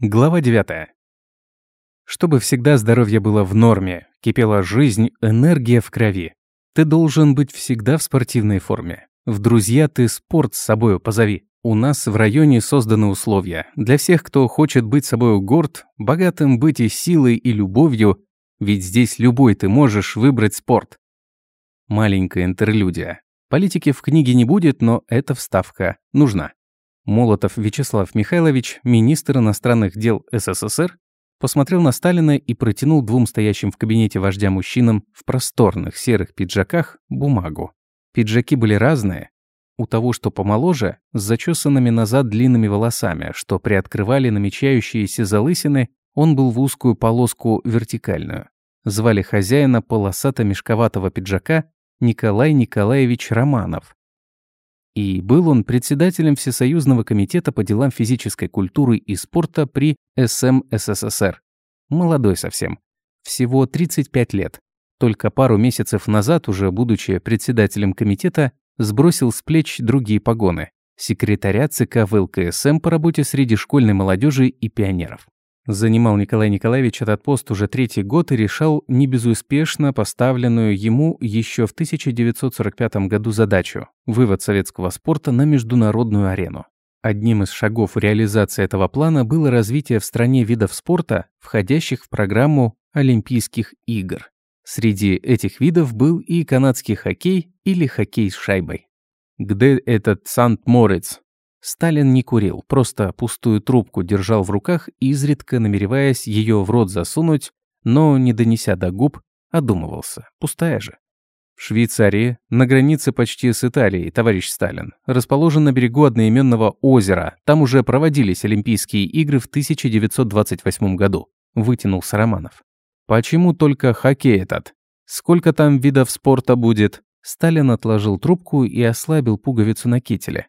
Глава 9. Чтобы всегда здоровье было в норме, кипела жизнь, энергия в крови. Ты должен быть всегда в спортивной форме. В друзья ты спорт с собою позови. У нас в районе созданы условия. Для всех, кто хочет быть собою горд, богатым быть и силой, и любовью, ведь здесь любой ты можешь выбрать спорт. Маленькая интерлюдия. Политики в книге не будет, но эта вставка нужна. Молотов Вячеслав Михайлович, министр иностранных дел СССР, посмотрел на Сталина и протянул двум стоящим в кабинете вождя мужчинам в просторных серых пиджаках бумагу. Пиджаки были разные. У того, что помоложе, с зачесанными назад длинными волосами, что приоткрывали намечающиеся залысины, он был в узкую полоску вертикальную. Звали хозяина полосато-мешковатого пиджака Николай Николаевич Романов. И был он председателем Всесоюзного комитета по делам физической культуры и спорта при СМ СССР. Молодой совсем. Всего 35 лет. Только пару месяцев назад, уже будучи председателем комитета, сбросил с плеч другие погоны. Секретаря ЦК ВЛКСМ по работе среди школьной молодежи и пионеров. Занимал Николай Николаевич этот пост уже третий год и решал небезуспешно поставленную ему еще в 1945 году задачу – вывод советского спорта на международную арену. Одним из шагов реализации этого плана было развитие в стране видов спорта, входящих в программу Олимпийских игр. Среди этих видов был и канадский хоккей или хоккей с шайбой. «Где этот Сант-Морец?» Сталин не курил, просто пустую трубку держал в руках, изредка намереваясь ее в рот засунуть, но, не донеся до губ, одумывался. Пустая же. В Швейцарии, на границе почти с Италией, товарищ Сталин, расположен на берегу одноименного озера. Там уже проводились Олимпийские игры в 1928 году. Вытянулся Романов. Почему только хоккей этот? Сколько там видов спорта будет? Сталин отложил трубку и ослабил пуговицу на кителе.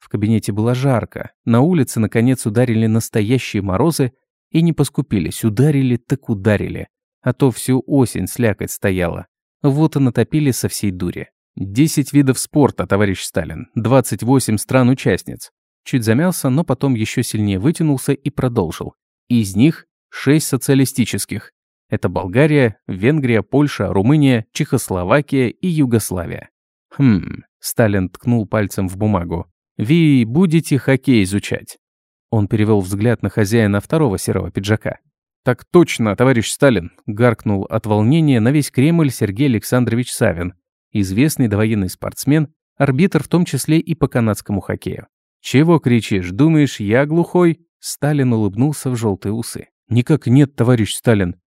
В кабинете было жарко. На улице, наконец, ударили настоящие морозы и не поскупились. Ударили так ударили. А то всю осень слякоть стояла. Вот и натопили со всей дури. Десять видов спорта, товарищ Сталин. 28 стран-участниц. Чуть замялся, но потом еще сильнее вытянулся и продолжил. Из них шесть социалистических. Это Болгария, Венгрия, Польша, Румыния, Чехословакия и Югославия. Хм, Сталин ткнул пальцем в бумагу. Ви будете хоккей изучать?» Он перевел взгляд на хозяина второго серого пиджака. «Так точно, товарищ Сталин!» – гаркнул от волнения на весь Кремль Сергей Александрович Савин, известный довоенный спортсмен, арбитр в том числе и по канадскому хоккею. «Чего кричишь? Думаешь, я глухой?» Сталин улыбнулся в желтые усы. «Никак нет, товарищ Сталин».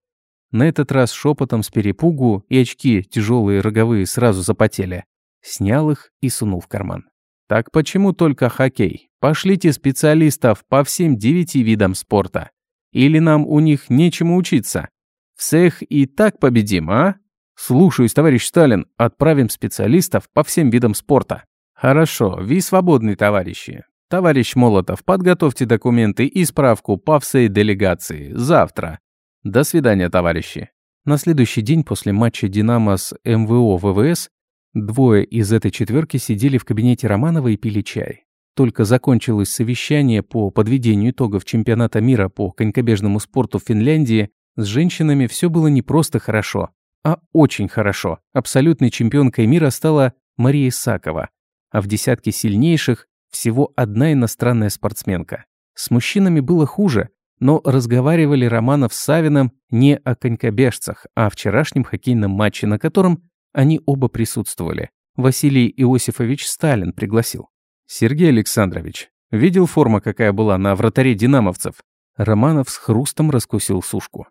На этот раз шепотом с перепугу и очки тяжелые роговые сразу запотели. Снял их и сунул в карман. Так почему только хоккей? Пошлите специалистов по всем девяти видам спорта. Или нам у них нечему учиться? Всех и так победим, а? Слушаюсь, товарищ Сталин, отправим специалистов по всем видам спорта. Хорошо, вы свободны, товарищи. Товарищ Молотов, подготовьте документы и справку по всей делегации. Завтра. До свидания, товарищи. На следующий день после матча «Динамо» с МВО ВВС Двое из этой четверки сидели в кабинете Романова и пили чай. Только закончилось совещание по подведению итогов чемпионата мира по конькобежному спорту в Финляндии, с женщинами все было не просто хорошо, а очень хорошо. Абсолютной чемпионкой мира стала Мария Исакова, а в десятке сильнейших всего одна иностранная спортсменка. С мужчинами было хуже, но разговаривали Романов с Савиным не о конькобежцах, а о вчерашнем хоккейном матче, на котором они оба присутствовали. Василий Иосифович Сталин пригласил. «Сергей Александрович, видел форма, какая была на вратаре динамовцев?» Романов с хрустом раскусил сушку.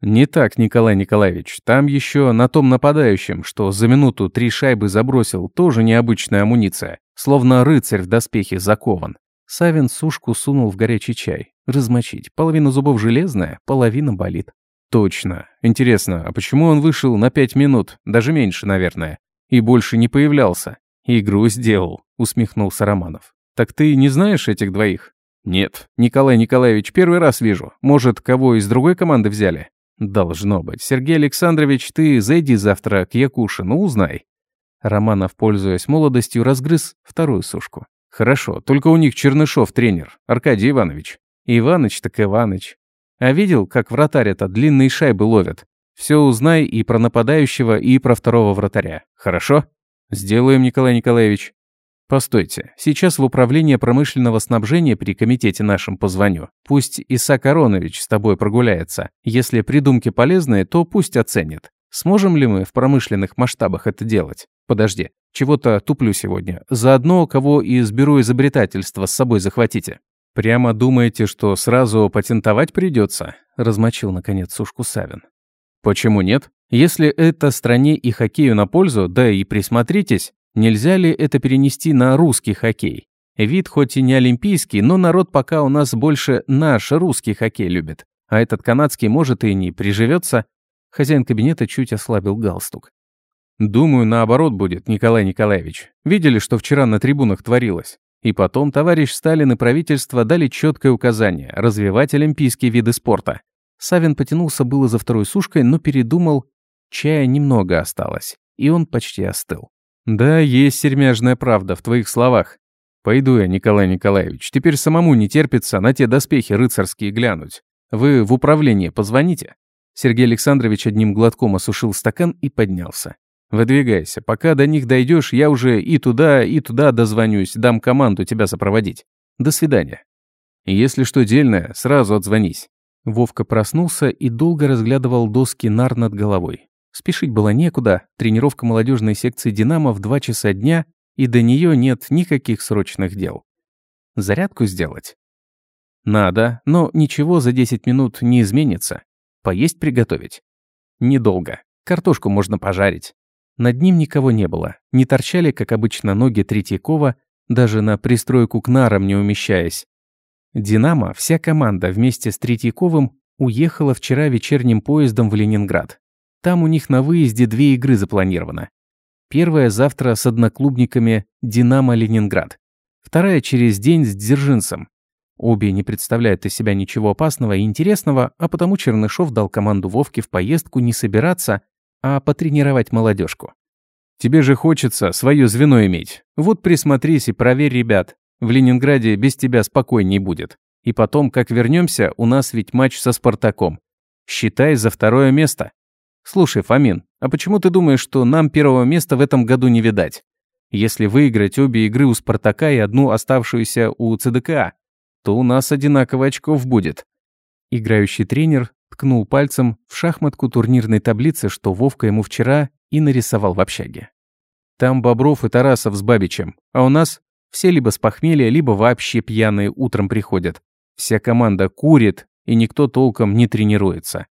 «Не так, Николай Николаевич. Там еще на том нападающем, что за минуту три шайбы забросил, тоже необычная амуниция. Словно рыцарь в доспехе закован». Савин сушку сунул в горячий чай. Размочить. Половина зубов железная, половина болит. Точно. Интересно, а почему он вышел на пять минут, даже меньше, наверное, и больше не появлялся? Игру сделал, усмехнулся Романов. Так ты не знаешь этих двоих? Нет, Николай Николаевич, первый раз вижу. Может, кого из другой команды взяли? Должно быть. Сергей Александрович, ты зайди завтра к Якушину, узнай. Романов, пользуясь молодостью, разгрыз вторую сушку. Хорошо, только у них Чернышов тренер, Аркадий Иванович. Иваныч так Иваныч. А видел, как вратарь это длинные шайбы ловят? Все узнай и про нападающего, и про второго вратаря. Хорошо? Сделаем, Николай Николаевич. Постойте, сейчас в управление промышленного снабжения при комитете нашем позвоню. Пусть Исаак Аронович с тобой прогуляется. Если придумки полезные, то пусть оценит. Сможем ли мы в промышленных масштабах это делать? Подожди, чего-то туплю сегодня. Заодно кого из бюро изобретательства с собой захватите. Прямо думаете, что сразу патентовать придется? Размочил, наконец, сушку Савин. Почему нет? Если это стране и хоккею на пользу, да и присмотритесь, Нельзя ли это перенести на русский хоккей? Вид хоть и не олимпийский, но народ пока у нас больше наш русский хоккей любит. А этот канадский может и не приживется. Хозяин кабинета чуть ослабил галстук. Думаю, наоборот будет, Николай Николаевич. Видели, что вчера на трибунах творилось? И потом товарищ Сталин и правительство дали четкое указание – развивать олимпийские виды спорта. Савин потянулся было за второй сушкой, но передумал. Чая немного осталось, и он почти остыл. Да, есть сермяжная правда в твоих словах. Пойду я, Николай Николаевич. Теперь самому не терпится на те доспехи рыцарские глянуть. Вы в управление позвоните. Сергей Александрович одним глотком осушил стакан и поднялся. Выдвигайся. Пока до них дойдешь, я уже и туда, и туда дозвонюсь, дам команду тебя сопроводить. До свидания. Если что дельное, сразу отзвонись. Вовка проснулся и долго разглядывал доски нар над головой. Спешить было некуда, тренировка молодежной секции «Динамо» в 2 часа дня, и до нее нет никаких срочных дел. Зарядку сделать? Надо, но ничего за 10 минут не изменится. Поесть приготовить? Недолго. Картошку можно пожарить. Над ним никого не было. Не торчали, как обычно, ноги Третьякова, даже на пристройку к нарам не умещаясь. «Динамо», вся команда вместе с Третьяковым уехала вчера вечерним поездом в Ленинград. Там у них на выезде две игры запланировано. Первая завтра с одноклубниками «Динамо Ленинград». Вторая через день с Дзержинцем. Обе не представляют из себя ничего опасного и интересного, а потому Чернышов дал команду Вовке в поездку не собираться, а потренировать молодежку. Тебе же хочется свое звено иметь. Вот присмотрись и проверь ребят. В Ленинграде без тебя спокойней будет. И потом, как вернемся, у нас ведь матч со Спартаком. Считай за второе место. «Слушай, Фомин, а почему ты думаешь, что нам первого места в этом году не видать? Если выиграть обе игры у «Спартака» и одну оставшуюся у ЦДК, то у нас одинаково очков будет». Играющий тренер ткнул пальцем в шахматку турнирной таблицы, что Вовка ему вчера и нарисовал в общаге. Там Бобров и Тарасов с Бабичем, а у нас все либо с похмелья, либо вообще пьяные утром приходят. Вся команда курит, и никто толком не тренируется.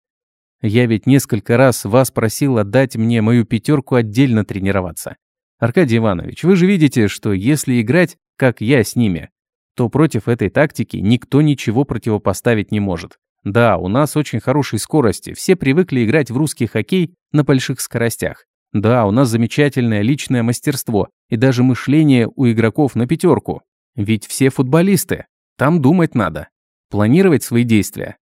Я ведь несколько раз вас просил отдать мне мою пятерку отдельно тренироваться. Аркадий Иванович, вы же видите, что если играть, как я с ними, то против этой тактики никто ничего противопоставить не может. Да, у нас очень хорошие скорости, все привыкли играть в русский хоккей на больших скоростях. Да, у нас замечательное личное мастерство и даже мышление у игроков на пятерку. Ведь все футболисты. Там думать надо. Планировать свои действия.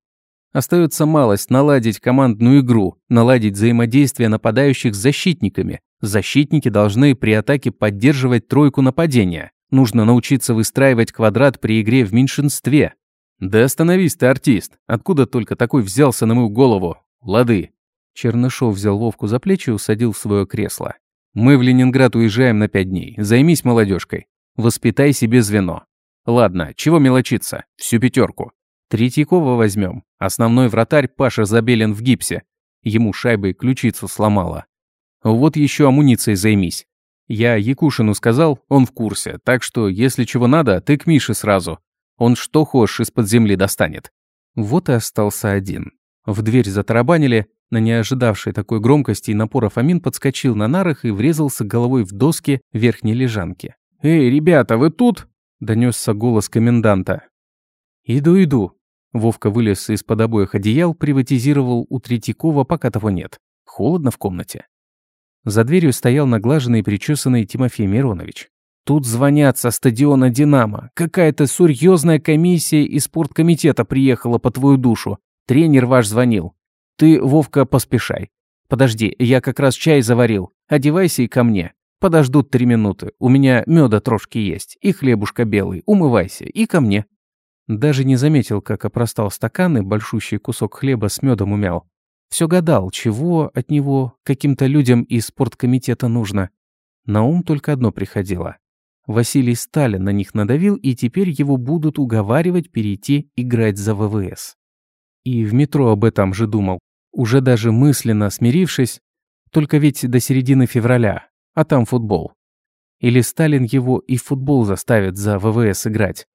Остается малость наладить командную игру, наладить взаимодействие нападающих с защитниками. Защитники должны при атаке поддерживать тройку нападения. Нужно научиться выстраивать квадрат при игре в меньшинстве. Да остановись ты, артист. Откуда только такой взялся на мою голову? Лады. Чернышов взял Вовку за плечи и усадил в свое кресло. Мы в Ленинград уезжаем на пять дней. Займись молодежкой. Воспитай себе звено. Ладно, чего мелочиться? Всю пятерку. Третьякова возьмем. Основной вратарь Паша Забелин в гипсе. Ему шайбой ключицу сломала. Вот еще амуницией займись. Я Якушину сказал, он в курсе, так что, если чего надо, ты к Мише сразу. Он что хочешь из-под земли достанет. Вот и остался один. В дверь затарабанили, на неожидавшей такой громкости и напора Фомин подскочил на нарах и врезался головой в доски верхней лежанки. «Эй, ребята, вы тут?» – донесся голос коменданта. «Иду, иду», Вовка вылез из-под обоих одеял, приватизировал у Третьякова, пока того нет. Холодно в комнате. За дверью стоял наглаженный и причесанный Тимофей Миронович. «Тут звонят со стадиона «Динамо». Какая-то серьезная комиссия из спорткомитета приехала по твою душу. Тренер ваш звонил. Ты, Вовка, поспешай. Подожди, я как раз чай заварил. Одевайся и ко мне. Подождут три минуты. У меня меда трошки есть. И хлебушка белый. Умывайся. И ко мне. Даже не заметил, как опростал стакан и большущий кусок хлеба с медом умял. Все гадал, чего от него каким-то людям из спорткомитета нужно. На ум только одно приходило. Василий Сталин на них надавил, и теперь его будут уговаривать перейти играть за ВВС. И в метро об этом же думал, уже даже мысленно смирившись, только ведь до середины февраля, а там футбол. Или Сталин его и в футбол заставит за ВВС играть.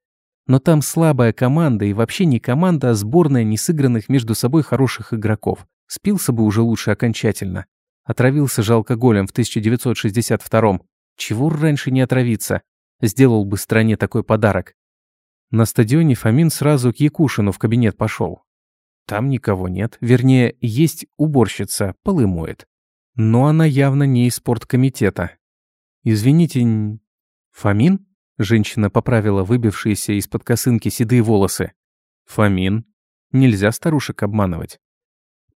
Но там слабая команда и вообще не команда, а сборная несыгранных между собой хороших игроков. Спился бы уже лучше окончательно. Отравился же алкоголем в 1962-м. Чего раньше не отравиться? Сделал бы стране такой подарок. На стадионе Фомин сразу к Якушину в кабинет пошел. Там никого нет. Вернее, есть уборщица, полы моет. Но она явно не из спорткомитета. «Извините, Фомин?» Женщина поправила выбившиеся из-под косынки седые волосы. «Фомин. Нельзя старушек обманывать.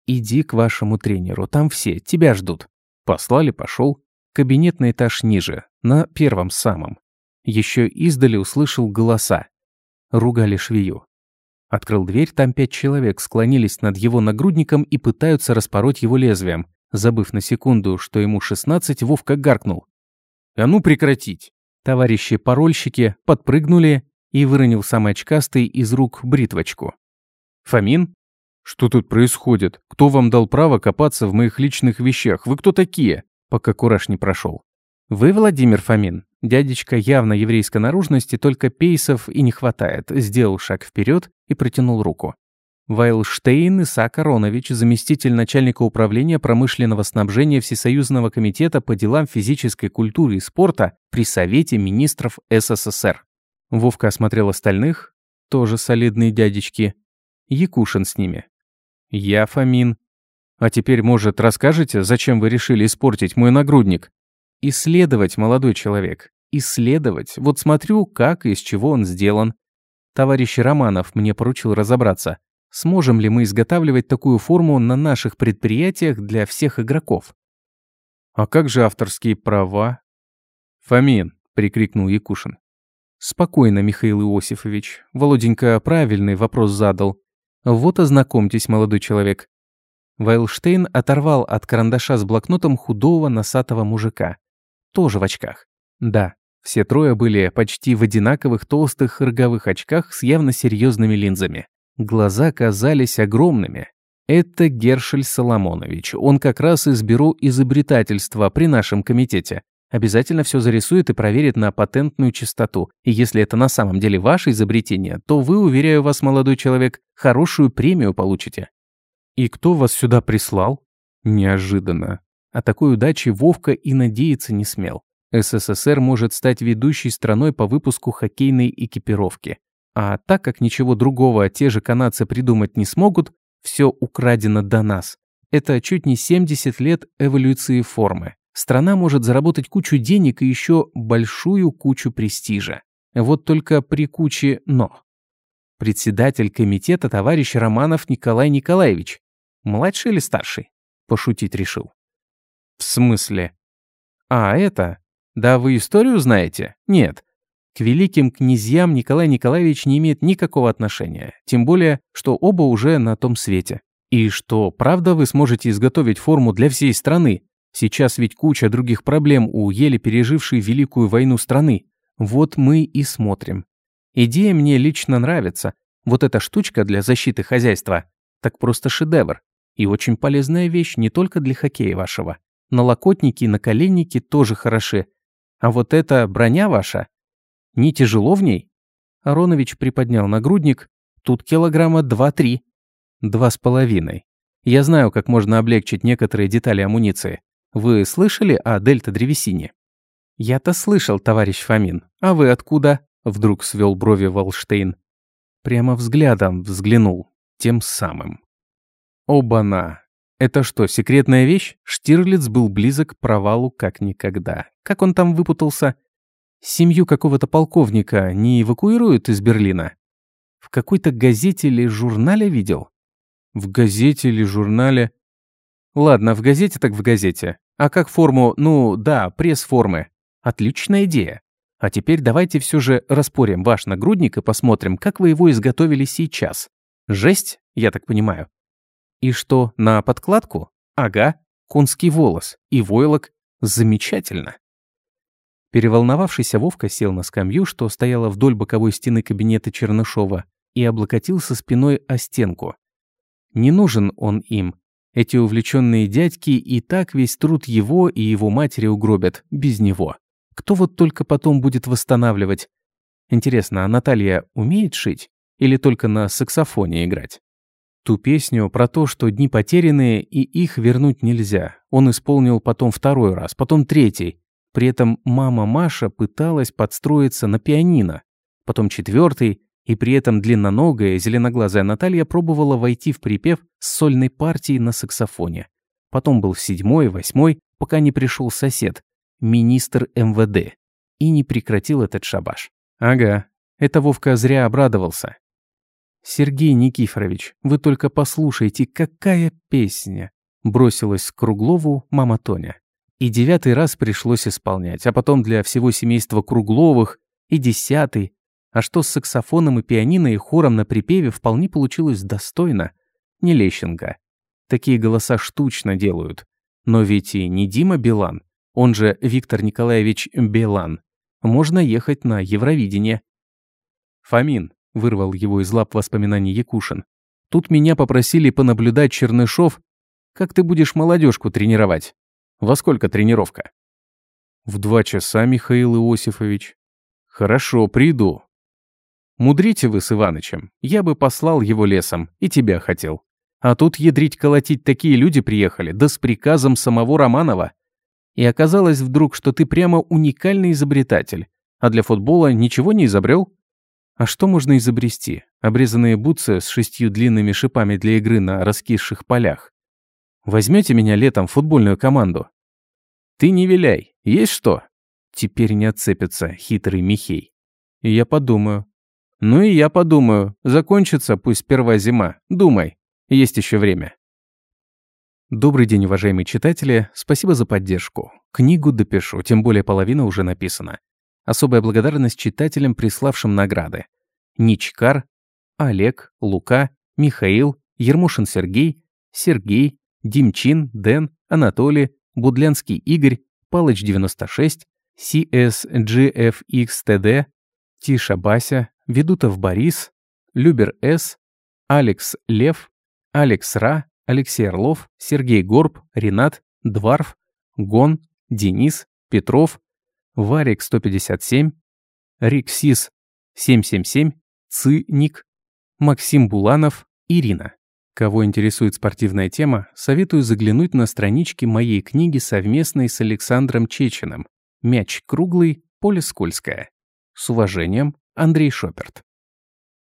Иди к вашему тренеру, там все, тебя ждут». Послали, пошел. Кабинет на этаж ниже, на первом самом. Еще издали услышал голоса. Ругали швею. Открыл дверь, там пять человек склонились над его нагрудником и пытаются распороть его лезвием. Забыв на секунду, что ему 16, Вовка гаркнул. «А ну прекратить!» Товарищи-парольщики подпрыгнули и выронил самый очкастый из рук бритвочку. «Фомин?» «Что тут происходит? Кто вам дал право копаться в моих личных вещах? Вы кто такие?» Пока кураж не прошел. «Вы Владимир Фомин?» Дядечка явно еврейской наружности, только пейсов и не хватает. Сделал шаг вперед и протянул руку. Вайлштейн Исаак Аронович, заместитель начальника управления промышленного снабжения Всесоюзного комитета по делам физической культуры и спорта при Совете министров СССР. Вовка осмотрел остальных, тоже солидные дядечки. Якушин с ними. Я Фомин. А теперь, может, расскажете, зачем вы решили испортить мой нагрудник? Исследовать, молодой человек. Исследовать. Вот смотрю, как и из чего он сделан. Товарищ Романов мне поручил разобраться. Сможем ли мы изготавливать такую форму на наших предприятиях для всех игроков? А как же авторские права? Фомин, прикрикнул Якушин. Спокойно, Михаил Иосифович. Володенька правильный вопрос задал. Вот ознакомьтесь, молодой человек. Вайлштейн оторвал от карандаша с блокнотом худого носатого мужика. Тоже в очках. Да, все трое были почти в одинаковых толстых роговых очках с явно серьезными линзами. Глаза казались огромными. Это Гершель Соломонович. Он как раз из бюро изобретательства при нашем комитете. Обязательно все зарисует и проверит на патентную чистоту. И если это на самом деле ваше изобретение, то вы, уверяю вас, молодой человек, хорошую премию получите. И кто вас сюда прислал? Неожиданно. О такой удаче Вовка и надеяться не смел. СССР может стать ведущей страной по выпуску хоккейной экипировки. А так как ничего другого те же канадцы придумать не смогут, все украдено до нас. Это чуть не 70 лет эволюции формы. Страна может заработать кучу денег и еще большую кучу престижа. Вот только при куче «но». Председатель комитета товарищ Романов Николай Николаевич. Младший или старший? Пошутить решил. В смысле? А, это? Да вы историю знаете? Нет. К великим князьям Николай Николаевич не имеет никакого отношения, тем более, что оба уже на том свете. И что, правда, вы сможете изготовить форму для всей страны? Сейчас ведь куча других проблем у еле пережившей Великую войну страны. Вот мы и смотрим. Идея мне лично нравится. Вот эта штучка для защиты хозяйства. Так просто шедевр. И очень полезная вещь не только для хоккея вашего. Налокотники и наколенники тоже хороши. А вот эта броня ваша, не тяжело в ней?» Аронович приподнял нагрудник. «Тут килограмма два-три». «Два с половиной. Я знаю, как можно облегчить некоторые детали амуниции. Вы слышали о дельта-древесине?» «Я-то слышал, товарищ Фомин. А вы откуда?» Вдруг свел брови Волштейн. Прямо взглядом взглянул. Тем самым. Оба-на. Это что, секретная вещь? Штирлиц был близок к провалу как никогда. Как он там выпутался? Семью какого-то полковника не эвакуируют из Берлина? В какой-то газете или журнале видел? В газете или журнале? Ладно, в газете так в газете. А как форму, ну да, пресс-формы. Отличная идея. А теперь давайте все же распорим ваш нагрудник и посмотрим, как вы его изготовили сейчас. Жесть, я так понимаю. И что, на подкладку? Ага, конский волос и войлок. Замечательно. Переволновавшийся Вовка сел на скамью, что стояла вдоль боковой стены кабинета Чернышова, и облокотился спиной о стенку. Не нужен он им. Эти увлеченные дядьки и так весь труд его и его матери угробят, без него. Кто вот только потом будет восстанавливать? Интересно, а Наталья умеет шить? Или только на саксофоне играть? Ту песню про то, что дни потерянные и их вернуть нельзя, он исполнил потом второй раз, потом третий. При этом мама Маша пыталась подстроиться на пианино. Потом четвертый, и при этом длинноногая, зеленоглазая Наталья пробовала войти в припев с сольной партией на саксофоне. Потом был седьмой, восьмой, пока не пришел сосед, министр МВД, и не прекратил этот шабаш. Ага, это Вовка зря обрадовался. «Сергей Никифорович, вы только послушайте, какая песня!» Бросилась к Круглову мама Тоня. И девятый раз пришлось исполнять, а потом для всего семейства Кругловых, и десятый, а что с саксофоном и пианино и хором на припеве вполне получилось достойно. Не Лещенко. Такие голоса штучно делают. Но ведь и не Дима Билан, он же Виктор Николаевич Билан. Можно ехать на Евровидение. «Фомин», — вырвал его из лап воспоминаний Якушин. «Тут меня попросили понаблюдать Чернышов. Как ты будешь молодежку тренировать? Во сколько тренировка?» «В два часа, Михаил Иосифович». «Хорошо, приду. Мудрите вы с Иванычем. Я бы послал его лесом, и тебя хотел. А тут ядрить-колотить такие люди приехали, да с приказом самого Романова. И оказалось вдруг, что ты прямо уникальный изобретатель. А для футбола ничего не изобрел? А что можно изобрести? Обрезанные бутсы с шестью длинными шипами для игры на раскисших полях. Возьмете меня летом в футбольную команду? Ты не виляй, есть что? Теперь не отцепится хитрый Михей. И я подумаю, ну и я подумаю, закончится пусть первая зима. Думай, есть еще время. Добрый день, уважаемые читатели. Спасибо за поддержку. Книгу допишу, тем более половина уже написана. Особая благодарность читателям, приславшим награды. Ничкар, Олег, Лука, Михаил, Ермушин Сергей, Сергей, Димчин, Дэн, Анатолий, Будлянский Игорь, Палыч 96, CSGFXTD, Тиша Бася, Ведутов Борис, Любер С, Алекс Лев, Алекс Ра, Алексей Орлов, Сергей Горб, Ренат, Дварф, Гон, Денис, Петров, Варик 157, Риксис 777, Циник, Максим Буланов, Ирина. Кого интересует спортивная тема, советую заглянуть на странички моей книги совместной с Александром Чеченым «Мяч круглый, поле скользкое». С уважением, Андрей Шоперт.